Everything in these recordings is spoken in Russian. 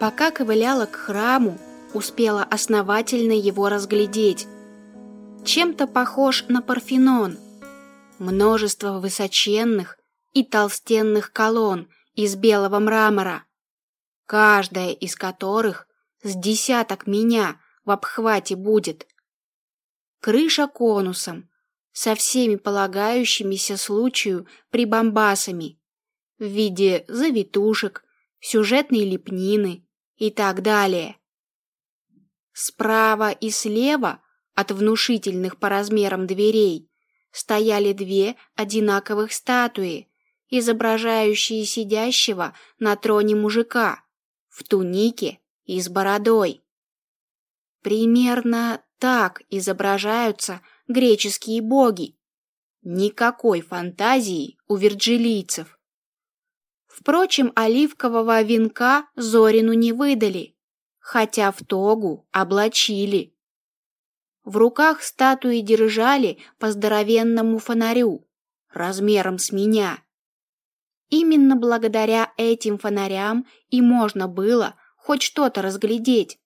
Пока ковыляла к храму, успела основательно его разглядеть. Чем-то похож на Парфенон. Множество высоченных и толстенных колонн из белого мрамора, каждая из которых с десяток меня в обхвате будет. Крыша конусом, со всеми полагающимися случаю прибамбасами в виде завитушек, сюжетной лепнины и так далее. Справа и слева от внушительных по размерам дверей стояли две одинаковых статуи, изображающие сидящего на троне мужика в тунике и с бородой. Примерно так изображаются греческие боги. Никакой фантазии у вирджилийцев. Впрочем, оливкового венка Зорину не выдали, хотя в тогу облачили. В руках статуи держали по здоровенному фонарю, размером с меня. Именно благодаря этим фонарям и можно было хоть что-то разглядеть.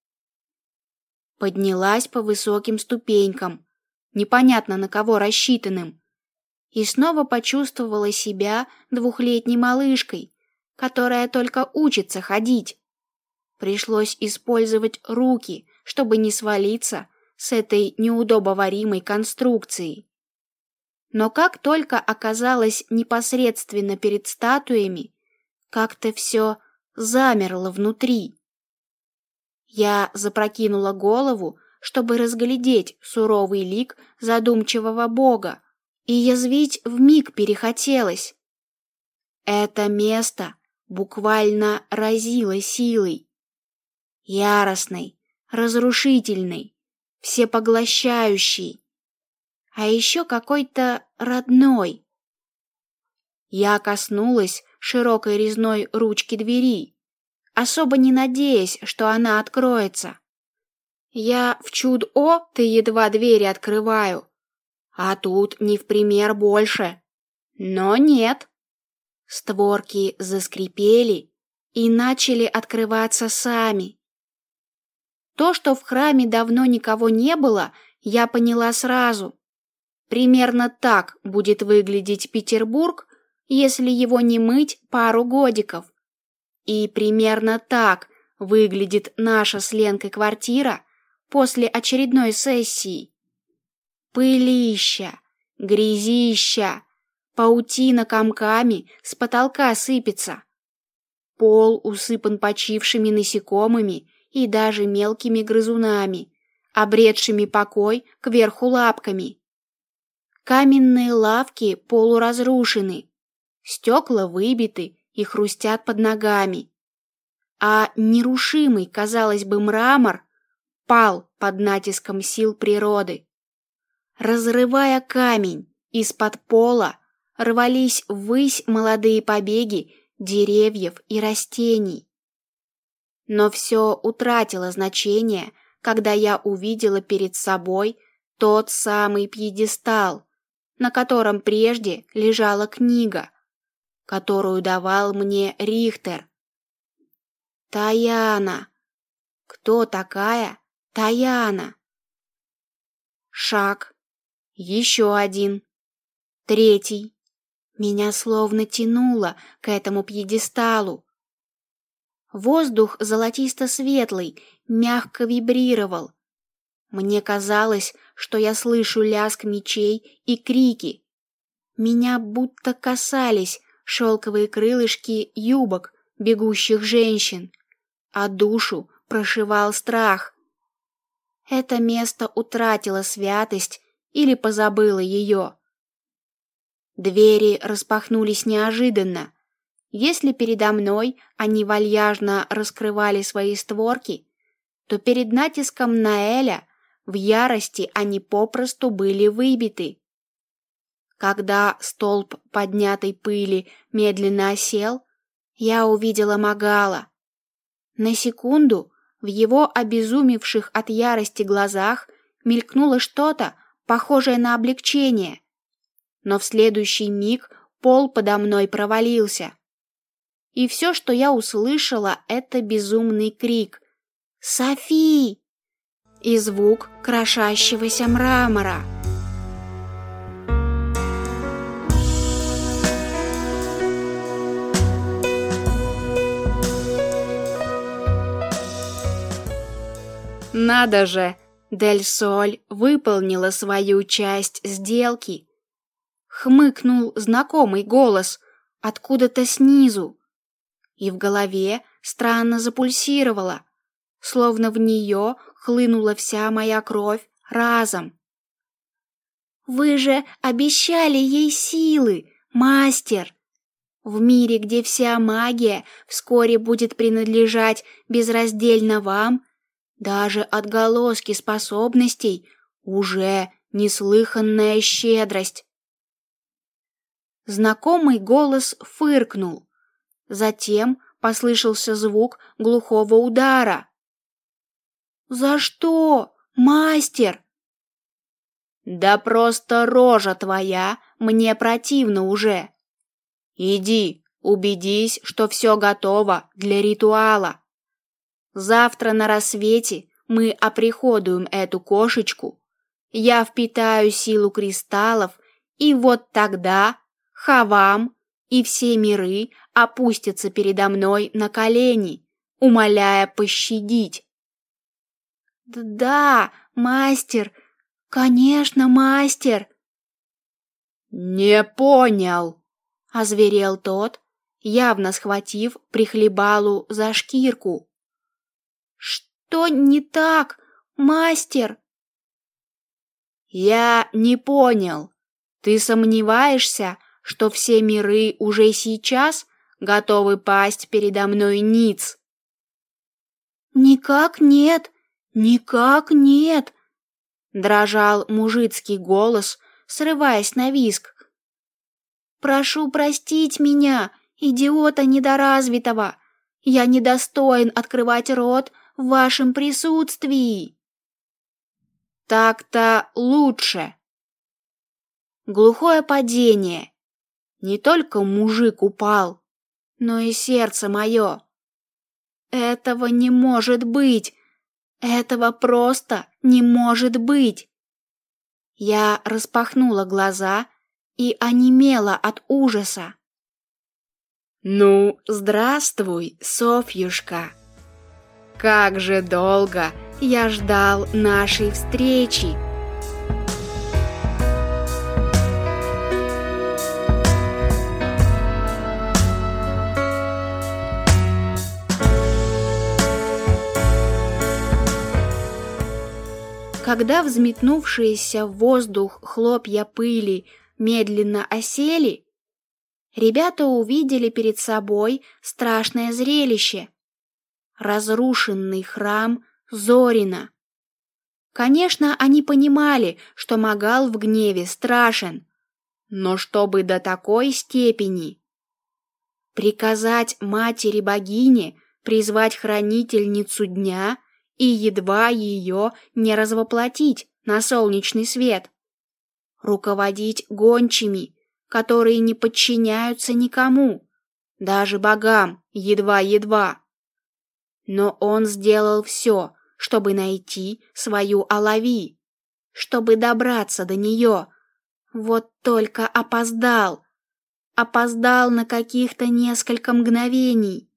Поднялась по высоким ступенькам, непонятно на кого рассчитанным, и снова почувствовала себя двухлетней малышкой, которая только учится ходить. Пришлось использовать руки, чтобы не свалиться с этой неудобоваримой конструкцией. Но как только оказалась непосредственно перед статуями, как-то все замерло внутри. Я запрокинула голову, чтобы разглядеть суровый лик задумчивого бога, и язвить вмиг перехотелось. Это место буквально разило силой. Яростной, разрушительной, всепоглощающей. А еще какой-то родной. Я коснулась широкой резной ручки двери, особо не надеясь, что она откроется. Я в чуд-о-ты едва двери открываю, а тут не в пример больше. Но нет. Створки заскрипели и начали открываться сами. То, что в храме давно никого не было, я поняла сразу. Примерно так будет выглядеть Петербург, если его не мыть пару годиков. И примерно так выглядит наша с Ленкой квартира после очередной сессии. Пылища, грязища, Паутина комками с потолка сыпется. Пол усыпан почившими насекомыми и даже мелкими грызунами, обретшими покой кверху лапками. Каменные лавки полуразрушены, стекла выбиты и хрустят под ногами. А нерушимый, казалось бы, мрамор пал под натиском сил природы. Разрывая камень, из-под пола рвались ввысь молодые побеги деревьев и растений. Но все утратило значение, когда я увидела перед собой тот самый пьедестал, на котором прежде лежала книга, которую давал мне Рихтер. Таяна. Кто такая Таяна? Шаг. Еще один. Третий. Меня словно тянуло к этому пьедесталу. Воздух золотисто-светлый, мягко вибрировал. Мне казалось, что я слышу лязг мечей и крики. Меня будто касались шелковые крылышки юбок бегущих женщин, а душу прошивал страх. Это место утратило святость или позабыло ее. Двери распахнулись неожиданно. Если передо мной они вальяжно раскрывали свои створки, то перед натиском Наэля в ярости они попросту были выбиты. Когда столб поднятой пыли медленно осел, я увидела Магала. На секунду в его обезумевших от ярости глазах мелькнуло что-то, похожее на облегчение но в следующий миг пол подо мной провалился. И все, что я услышала, это безумный крик «Софи!» и звук крошащегося мрамора. Надо же, Дель Соль выполнила свою часть сделки. Хмыкнул знакомый голос откуда-то снизу, и в голове странно запульсировало, словно в нее хлынула вся моя кровь разом. Вы же обещали ей силы, мастер. В мире, где вся магия вскоре будет принадлежать безраздельно вам, даже отголоски способностей уже неслыханная щедрость. Знакомый голос фыркнул. Затем послышался звук глухого удара. «За что, мастер?» «Да просто рожа твоя мне противно уже. Иди, убедись, что все готово для ритуала». Завтра на рассвете мы оприходуем эту кошечку. Я впитаю силу кристаллов, и вот тогда Хавам и все миры опустятся передо мной на колени, умоляя пощадить. Да, мастер, конечно, мастер. Не понял, озверел тот, явно схватив прихлебалу за шкирку. Что не так, мастер? Я не понял. Ты сомневаешься, что все миры уже сейчас готовы пасть передо мной ниц? Никак нет, никак нет, дрожал мужицкий голос, срываясь на виск. Прошу простить меня, идиота недоразвитого. Я недостоин открывать рот в вашем присутствии. Так-то лучше. Глухое падение. Не только мужик упал, но и сердце мое. Этого не может быть. Этого просто не может быть. Я распахнула глаза и онемела от ужаса. Ну, здравствуй, Софьюшка. Как же долго я ждал нашей встречи. Когда взметнувшиеся в воздух хлопья пыли медленно осели, ребята увидели перед собой страшное зрелище разрушенный храм Зорина. Конечно, они понимали, что Магал в гневе страшен, но чтобы до такой степени приказать матери-богине призвать хранительницу дня и едва ее не развоплотить на солнечный свет, руководить гончими, которые не подчиняются никому, даже богам, едва-едва. Но он сделал все, чтобы найти свою Алави, чтобы добраться до нее. Вот только опоздал. Опоздал на каких-то несколько мгновений.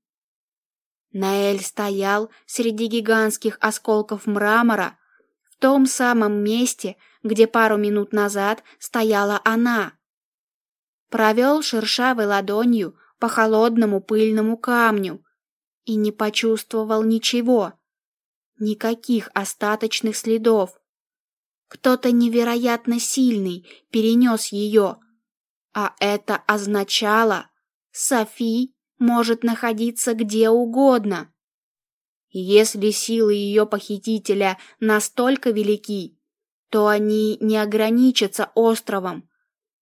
Наэль стоял среди гигантских осколков мрамора, в том самом месте, где пару минут назад стояла она. Провел шершавой ладонью по холодному пыльному камню, и не почувствовал ничего. Никаких остаточных следов. Кто-то невероятно сильный перенес ее, а это означало, Софи может находиться где угодно. Если силы ее похитителя настолько велики, то они не ограничатся островом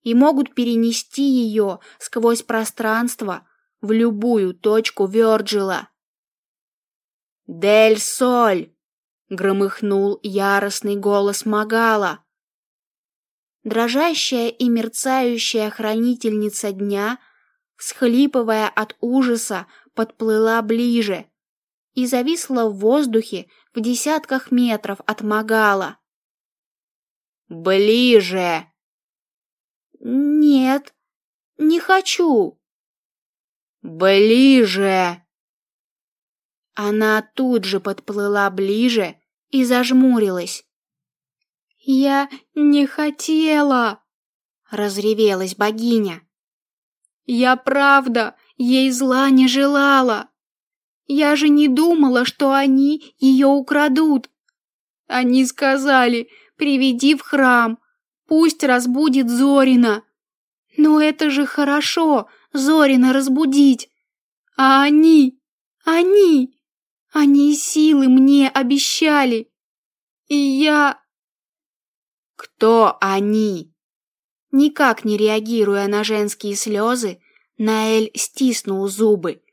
и могут перенести ее сквозь пространство в любую точку Вёрджила. «Дель Соль!» — громыхнул яростный голос Магала. Дрожащая и мерцающая хранительница дня всхлипывая от ужаса, подплыла ближе и зависла в воздухе в десятках метров от Магала. «Ближе!» «Нет, не хочу!» «Ближе!» Она тут же подплыла ближе и зажмурилась. «Я не хотела!» — разревелась богиня. «Я правда ей зла не желала. Я же не думала, что они ее украдут. Они сказали, приведи в храм, пусть разбудит Зорина. Но это же хорошо, Зорина разбудить. А они, они, они силы мне обещали. И я... Кто они? Никак не реагируя на женские слезы, Наэль стиснул зубы.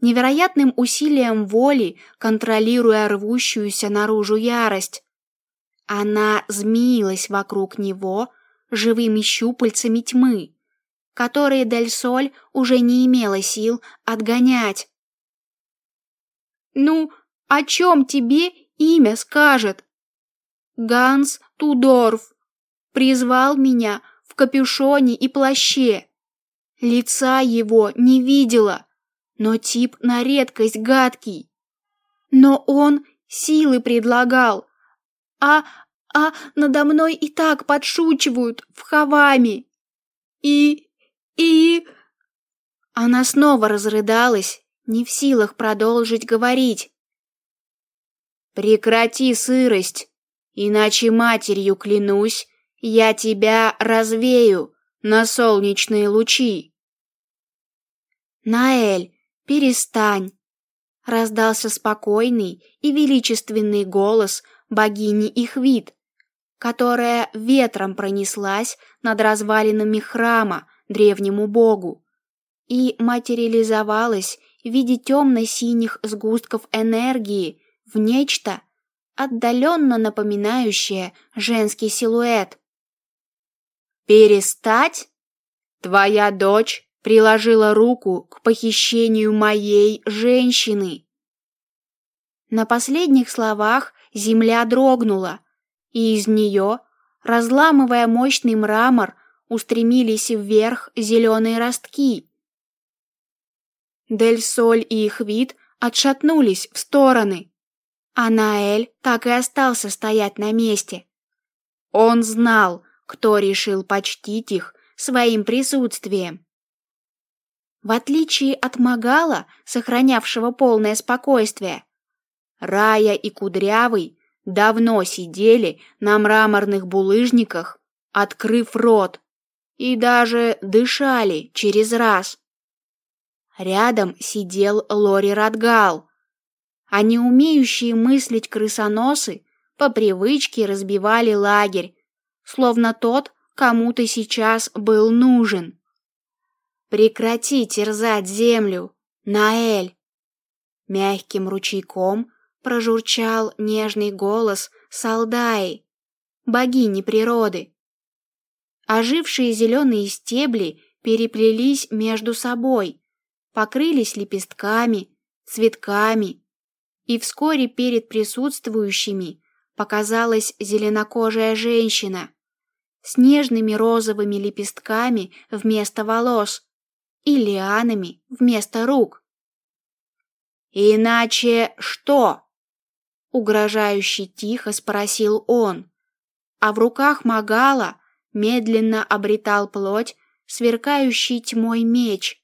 Невероятным усилием воли, контролируя рвущуюся наружу ярость. Она змеилась вокруг него живыми щупальцами тьмы, которые Дель Соль уже не имела сил отгонять. «Ну, о чем тебе имя скажет?» «Ганс Тудорф призвал меня капюшоне и плаще. Лица его не видела, но тип на редкость гадкий. Но он силы предлагал, а, а надо мной и так подшучивают в Хаваме. И, и... Она снова разрыдалась, не в силах продолжить говорить. Прекрати сырость, иначе матерью клянусь, я тебя развею на солнечные лучи. Наэль, перестань, раздался спокойный и величественный голос богини их вид, которая ветром пронеслась над развалинами храма древнему богу и материализовалась в виде темно-синих сгустков энергии в нечто, отдаленно напоминающее женский силуэт. «Перестать? Твоя дочь приложила руку к похищению моей женщины!» На последних словах земля дрогнула, и из нее, разламывая мощный мрамор, устремились вверх зеленые ростки. Дель Соль и их вид отшатнулись в стороны, а Наэль так и остался стоять на месте. Он знал, кто решил почтить их своим присутствием. В отличие от Магала, сохранявшего полное спокойствие, Рая и Кудрявый давно сидели на мраморных булыжниках, открыв рот, и даже дышали через раз. Рядом сидел Лори Радгал, а не умеющие мыслить крысоносы по привычке разбивали лагерь, словно тот кому-то сейчас был нужен. Прекрати терзать землю, Наэль. Мягким ручейком прожурчал нежный голос Салдаи, богини природы. Ожившие зеленые стебли переплелись между собой, покрылись лепестками, цветками, и вскоре перед присутствующими показалась зеленокожая женщина с нежными розовыми лепестками вместо волос и лианами вместо рук. «Иначе что?» угрожающе тихо спросил он. А в руках Магала медленно обретал плоть сверкающий тьмой меч.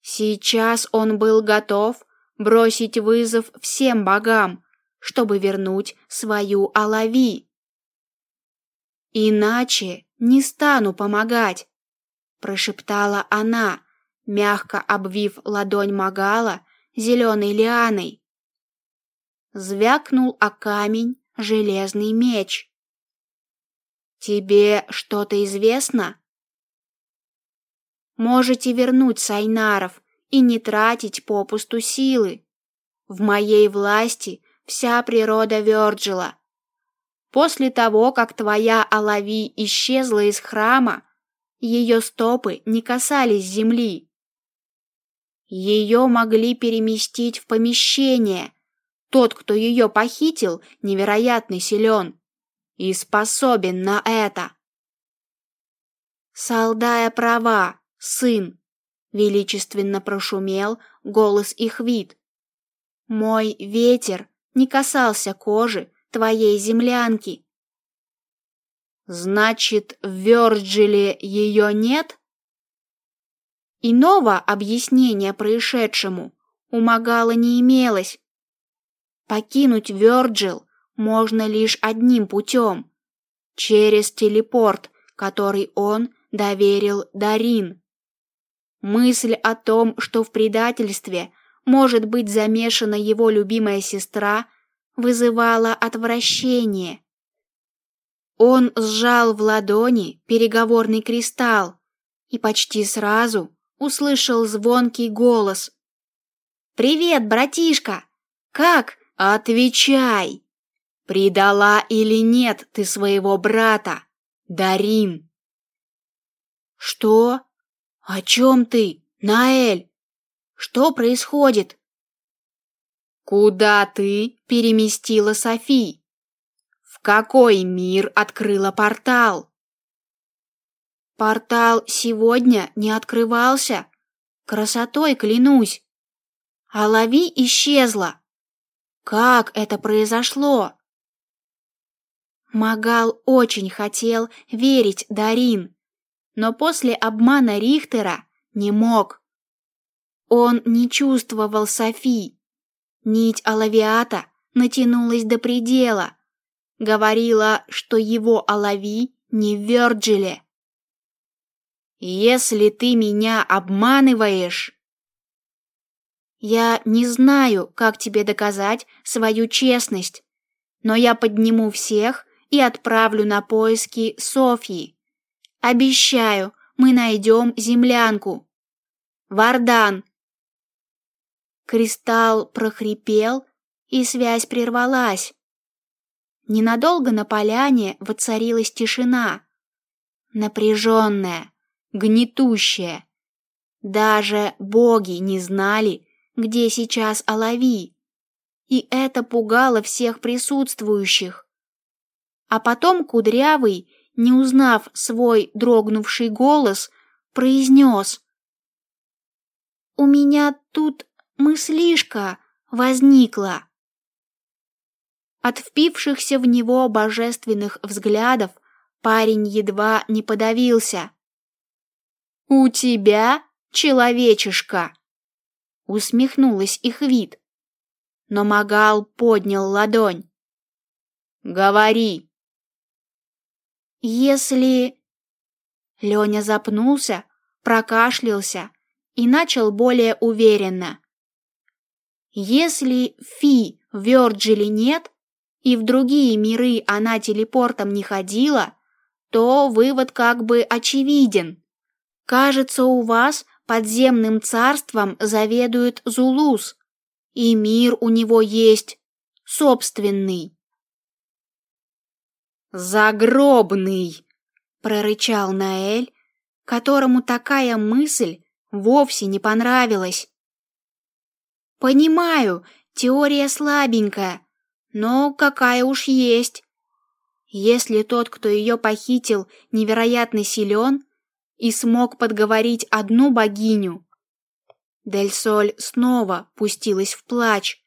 Сейчас он был готов бросить вызов всем богам, чтобы вернуть свою Алави. Иначе не стану помогать, прошептала она, мягко обвив ладонь Магала зеленой лианой звякнул о камень железный меч. Тебе что-то известно? Можете вернуть Сайнаров и не тратить попусту силы. В моей власти вся природа Вёрджила. После того, как твоя Алави исчезла из храма, Ее стопы не касались земли. Ее могли переместить в помещение. Тот, кто ее похитил, невероятно силен и способен на это. Солдая права, сын, величественно прошумел голос их вид. Мой ветер не касался кожи твоей землянки. Значит, в Вёрджиле ее нет? Иного объяснения происшедшему у Магала не имелось. Покинуть Вёрджил можно лишь одним путем — через телепорт, который он доверил Дарин. Мысль о том, что в предательстве может быть замешана его любимая сестра, вызывала отвращение. Он сжал в ладони переговорный кристалл и почти сразу услышал звонкий голос. «Привет, братишка! Как? Отвечай! Предала или нет ты своего брата, Дарин?» «Что? О чем ты, Наэль? Что происходит?» «Куда ты переместила Софи?» В какой мир открыла портал? Портал сегодня не открывался. Красотой клянусь. А лови исчезла. Как это произошло? Магал очень хотел верить Дарин, но после обмана Рихтера не мог. Он не чувствовал Софи. Нить Алавиата натянулась до предела, говорила, что его Алави не в Вёрджиле. Если ты меня обманываешь, я не знаю, как тебе доказать свою честность, но я подниму всех и отправлю на поиски Софьи. Обещаю, мы найдем землянку. Вардан. Кристалл прохрипел, и связь прервалась. Ненадолго на поляне воцарилась тишина. Напряженная, гнетущая. Даже боги не знали, где сейчас Алави. И это пугало всех присутствующих. А потом Кудрявый, не узнав свой дрогнувший голос, произнес. «У меня тут мыслишка возникла». От впившихся в него божественных взглядов парень едва не подавился. «У тебя, человечишка!» Усмехнулась их вид. Но Магал поднял ладонь. «Говори!» «Если...» Леня запнулся, прокашлялся и начал более уверенно. «Если Фи в Вёрджиле нет, и в другие миры она телепортом не ходила, то вывод как бы очевиден. Кажется, у вас подземным царством заведует Зулус, и мир у него есть собственный. «Загробный!» — прорычал Наэль, которому такая мысль вовсе не понравилась. «Понимаю, теория слабенькая, но какая уж есть. Если тот, кто ее похитил, невероятно силен и смог подговорить одну богиню, Дель Соль снова пустилась в плач,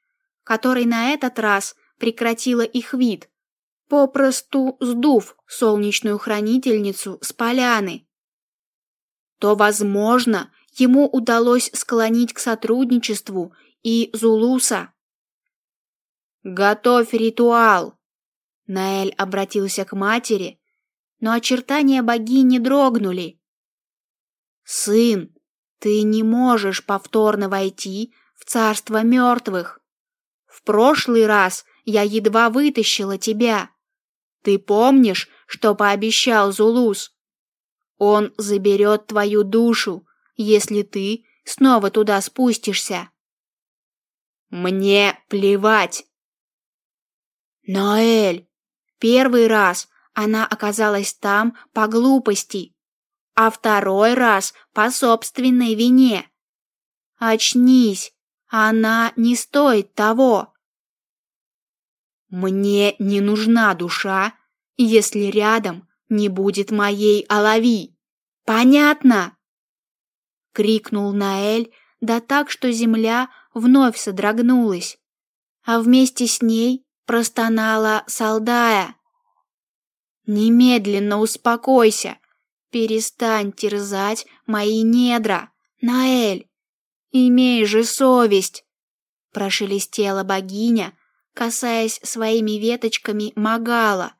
который на этот раз прекратила их вид, попросту сдув солнечную хранительницу с поляны. То, возможно, ему удалось склонить к сотрудничеству и Зулуса. «Готовь ритуал!» Наэль обратился к матери, но очертания богини дрогнули. «Сын, ты не можешь повторно войти в царство мертвых. В прошлый раз я едва вытащила тебя. Ты помнишь, что пообещал Зулус? Он заберет твою душу, если ты снова туда спустишься». «Мне плевать!» Ноэль! Первый раз она оказалась там по глупости. а второй раз по собственной вине. Очнись, она не стоит того. Мне не нужна душа, если рядом не будет моей Алави. Понятно? крикнул Наэль, да так, что земля вновь содрогнулась, а вместе с ней простонала Салдая. Немедленно успокойся, перестань терзать мои недра, Наэль. Имей же совесть, прошелестела богиня, касаясь своими веточками Магала,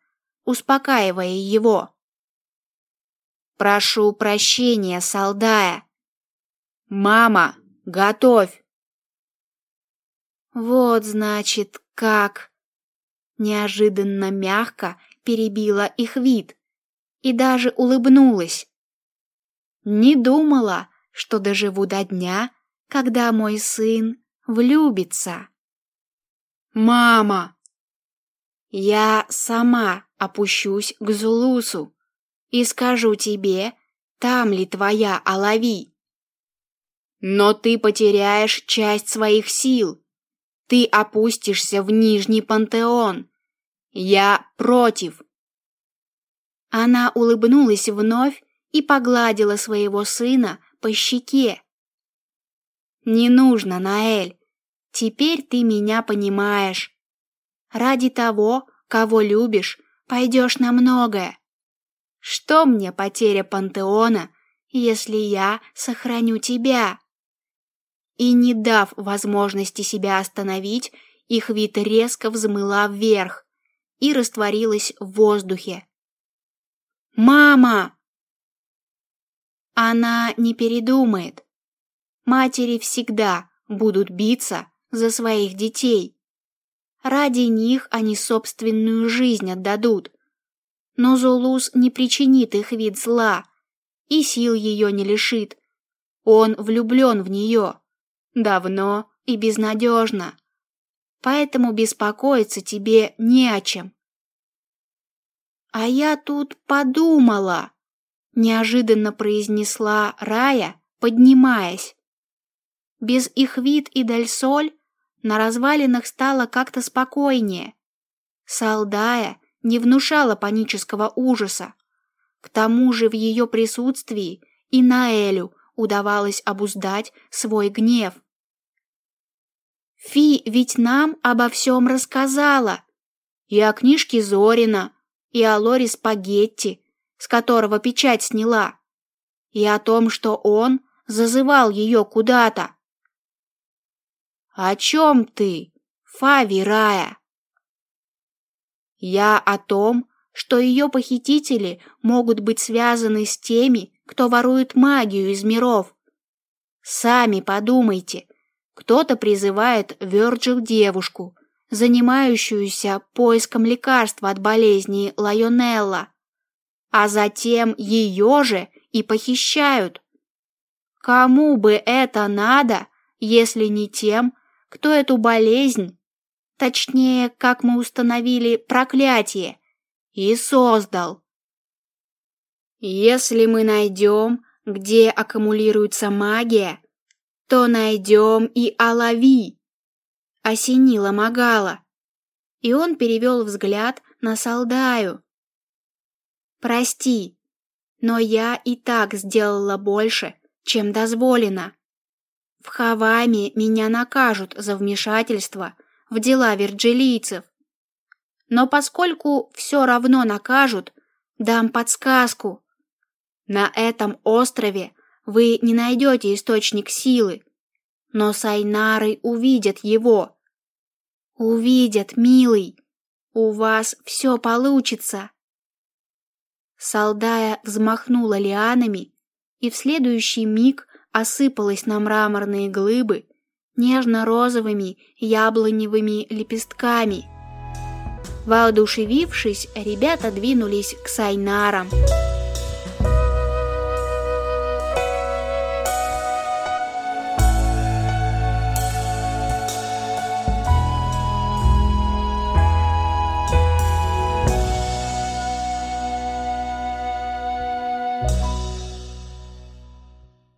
успокаивая его. Прошу прощения, Салдая. Мама, готовь. Вот значит как. Неожиданно мягко перебила их вид и даже улыбнулась. Не думала, что доживу до дня, когда мой сын влюбится. Мама, я сама опущусь к Зулусу и скажу тебе, там ли твоя Алави. Но ты потеряешь часть своих сил. Ты опустишься в Нижний Пантеон. Я против. Она улыбнулась вновь и погладила своего сына по щеке. Не нужно, Наэль. Теперь ты меня понимаешь. Ради того, кого любишь, пойдешь на многое. Что мне потеря пантеона, если я сохраню тебя? И не дав возможности себя остановить, их вид резко взмыла вверх и растворилась в воздухе. Мама! Она не передумает. Матери всегда будут биться за своих детей. Ради них они собственную жизнь отдадут. Но Зулус не причинит их вид зла и сил ее не лишит. Он влюблен в нее. Давно и безнадежно. Поэтому беспокоиться тебе не о чем. А я тут подумала, неожиданно произнесла Рая, поднимаясь. Без их вид и Дальсоль на развалинах стало как-то спокойнее. Салдая не внушала панического ужаса. К тому же в ее присутствии и Наэлю удавалось обуздать свой гнев. Фи ведь нам обо всем рассказала. И о книжке Зорина, и о Лоре Спагетти, с которого печать сняла, и о том, что он зазывал ее куда-то. «О чем ты, Фави Рая?» «Я о том, что ее похитители могут быть связаны с теми, кто ворует магию из миров. Сами подумайте, кто-то призывает Вёрджил девушку, занимающуюся поиском лекарства от болезни Лайонелла, а затем ее же и похищают. Кому бы это надо, если не тем, кто эту болезнь, точнее, как мы установили, проклятие, и создал? Если мы найдем, где аккумулируется магия, то найдем и Алави. Осенила Магала, и он перевел взгляд на Салдаю. Прости, но я и так сделала больше, чем дозволено. В Хаваме меня накажут за вмешательство в дела вирджилийцев. Но поскольку все равно накажут, дам подсказку. На этом острове вы не найдете источник силы, но Сайнары увидят его. Увидят, милый. У вас все получится. Салдая взмахнула лианами, и в следующий миг осыпалась на мраморные глыбы нежно-розовыми яблоневыми лепестками. Воодушевившись, ребята двинулись к Сайнарам.